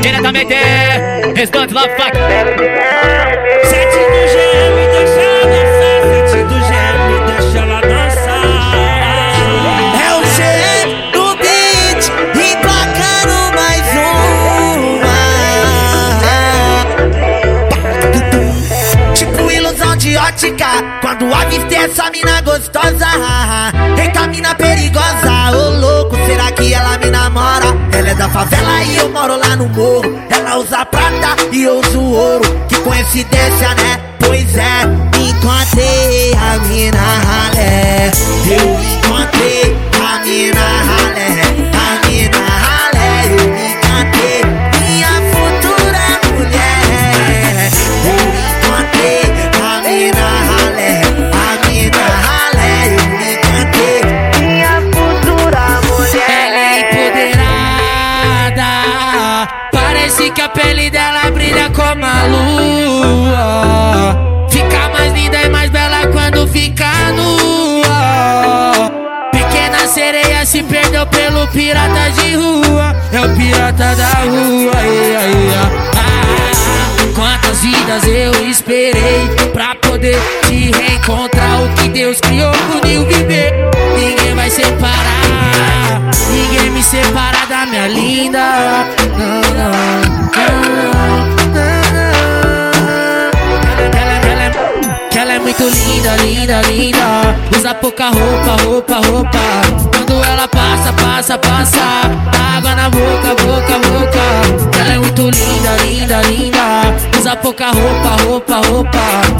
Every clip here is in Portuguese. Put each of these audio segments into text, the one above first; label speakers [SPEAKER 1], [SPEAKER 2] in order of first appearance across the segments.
[SPEAKER 1] diretamente, restante Love Fuck.
[SPEAKER 2] Sete do GM, deixa ela dançar. Sete do GM, deixa ela dançar.
[SPEAKER 3] É o G no beat, emplacando mais uma. Tipo ilusão de ótica, quando avistei essa mina da favela e eu moro lá no morro. Ela usa prata e eu uso ouro. Que coincidência, né? Pois é,
[SPEAKER 1] pirata de rua. É o pirata da rua. Ah, quantas vidas eu esperei pra poder te reencontrar. O que Deus criou, uniu viver. Ninguém vai separar. Ninguém me separa da minha linda. Não, não, não, ela é muito linda, linda, linda. Usa pouca roupa, roupa, roupa. Quando ela passa, passa, passa. Água na boca, boca, boca. Ela é muito linda, linda, linda. Usa pouca roupa, roupa, roupa.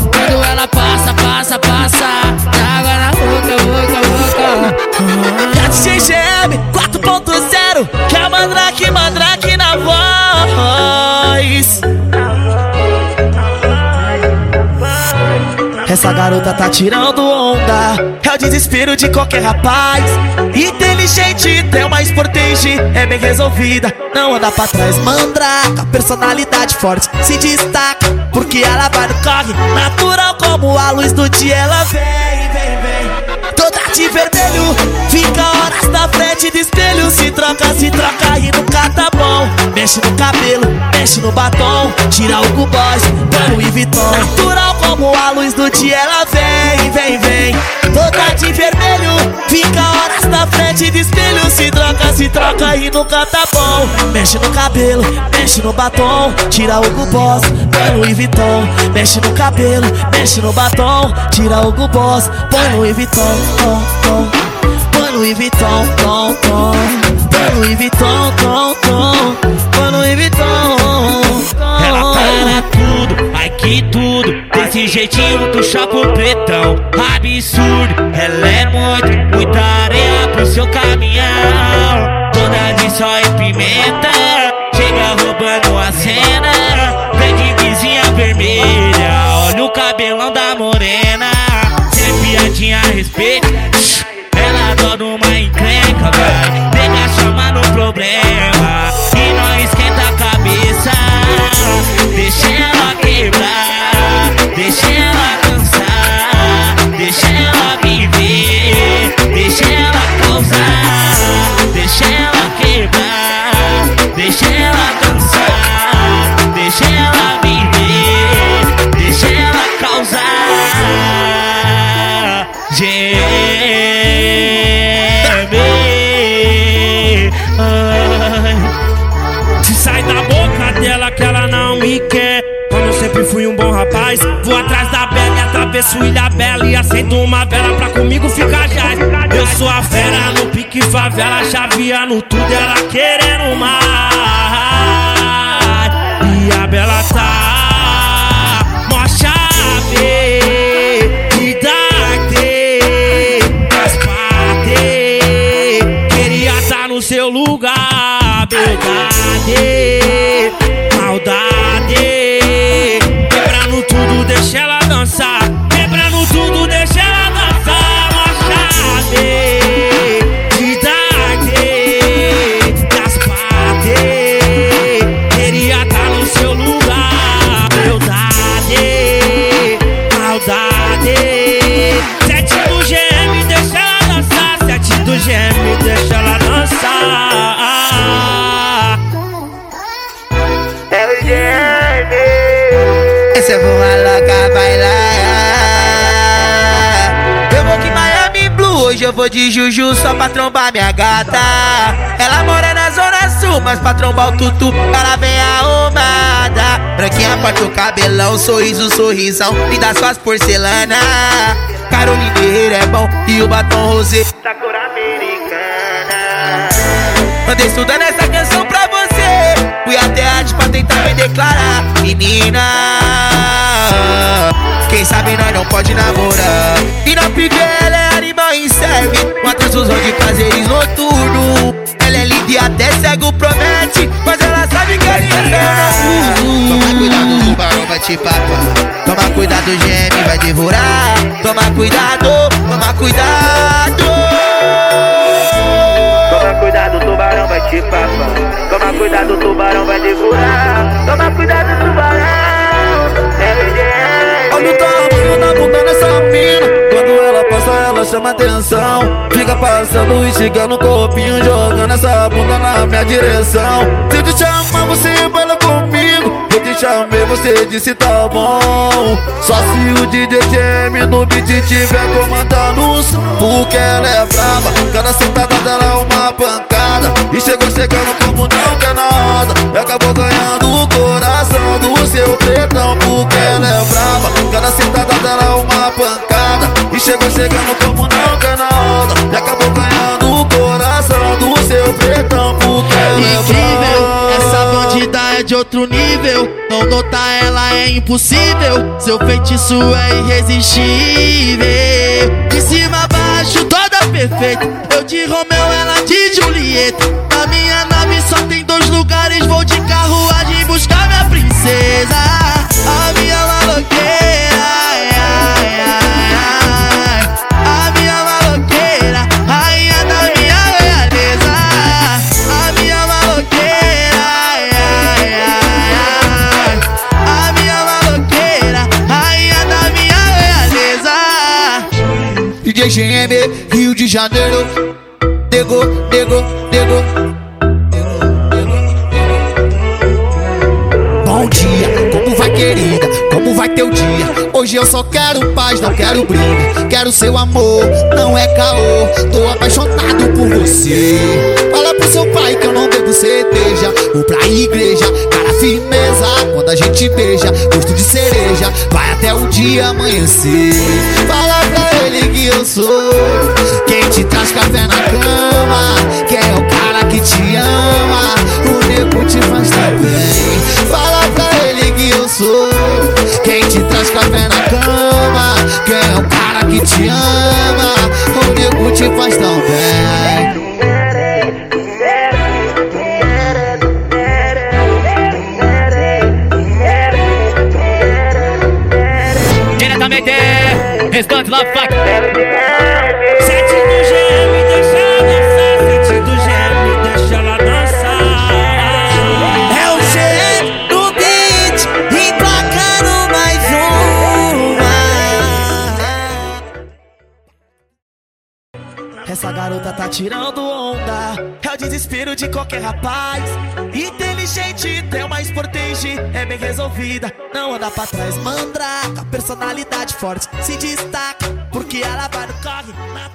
[SPEAKER 3] Essa garota tá tirando onda. É o desespero de qualquer rapaz. Inteligente, tem uma sportage É bem resolvida, não anda pra trás. Mandraca, personalidade forte Se destaca, porque ela vai no corre Natural como a luz do dia. Ela vem, vem, vem. Toda de vermelho, fica horas na frente do espelho. Se troca, se troca e nunca tá bom. Mexe no cabelo, mexe no batom. Tira o Boys, põe no Louis Vuitton. Natural como a luz do dia, ela vem, vem, vem. Toda de vermelho, fica horas na frente do espelho. Se troca, se troca e nunca tá bom. Mexe no cabelo, mexe no batom. Tira o Boss, põe no Louis Vuitton. Mexe no cabelo, mexe no batom. Tira o Boss, põe no Vuitton. Tom, tom. Louis Vuitton, tom, tom. No Louis Vuitton, tom, tom. Louis Vuitton.
[SPEAKER 2] Ela para tudo, ai que tudo. Desse jeitinho tu chapa o pretão. Absurdo, ela é muito, muita areia pro seu caminhão. Toda de só e pimenta, chega roubando a cena. Vem de vizinha vermelha, olha o cabelão da morena. Sem piadinha a respeito, Ai. Se sai da boca dela que ela não me quer. Como eu sempre fui um bom rapaz, vou atrás da bela e atravesso Ilha Bela e acendo uma vela pra comigo ficar já. Eu sou a fera no pique favela, chaveando tudo, ela querendo mais. E a Bela tá mó chave no seu lugar, verdade, maldade.
[SPEAKER 3] Essa é uma louca bailar. Eu vou que Miami Blue, hoje eu vou de Juju só pra trombar minha gata. Ela mora na Zona Sul, mas pra trombar o tutu, ela vem arrumada. Branquinha parte o cabelão, sorriso, sorrisão, me dá suas porcelana. Carolina Herrera é bom e o batom rosé da cor americana. Andei estudando essa canção pra você, fui até arte pra tentar me declarar. Menina, quem sabe nós não pode namorar. E na pique ela é animal em serve, uma transfusão de prazeres noturno. Ela é linda e até cego promete, mas ela sabe que a linha Toma cuidado, o vai te papar. Toma cuidado, o GM vai devorar. Toma cuidado, toma cuidado.
[SPEAKER 2] Toma cuidado, o tubarão vai te papar. Cuidado, tubarão vai devorar. Toma cuidado, tubarão. É
[SPEAKER 4] Olha o tamanho da bunda nessa mina. Quando ela passa ela chama atenção. Fica passando e chegando no corpinho Jogando essa bunda na minha direção. Se eu te chamar você baila comigo. Eu te chamei você disse tá bom. Só se o DJ Jam no beat tiver comandando o som. Porque ela é brava. Cada sentada dela é uma pancada E chegou chegando como não quer nada E acabou ganhando o coração do seu pretão Porque ela é brava Cada sentada dela é uma pancada E chegou chegando como não quer nada E acabou ganhando o coração do seu pretão Porque ela é brava
[SPEAKER 3] essa bandida é de outro nível. Não notar ela é impossível. Seu feitiço é irresistível. De cima a perfeita. Eu de Romeu, ela de Julieta. Na minha nave só tem dois lugares. Vou de carruagem buscar minha princesa. A minha maloqueira. ai, ai, ai. A minha maloqueira, rainha da minha realeza. A minha maloqueira. A minha maloqueira, rainha da minha realeza.
[SPEAKER 4] DJ GM, Janeiro. Dego, dego, dego Bom dia, como vai querida? Como vai teu dia? Hoje eu só quero paz, não quero briga. Quero seu amor, não é caô. Tô apaixonado por você. Fala pro seu pai que eu não bebo cerveja. Vou pra igreja, cara firmeza. Quando a gente beija, gosto de cereja. Vai até o dia amanhecer. Fala pra ele que eu sou te traz café na cama Quem é o cara que te ama. O nego te faz tão bem. Fala pra ele que eu sou Quem te traz café na cama Quem é o cara que te ama. O nego te faz tão bem.
[SPEAKER 2] Diretamente, restante Love Fuck.
[SPEAKER 3] Essa garota tá tirando onda, é o desespero de qualquer rapaz. Inteligente, tem uma sportage, é bem resolvida, não anda pra trás. Mandraca, personalidade forte, se destaca, porque ela vai no corre.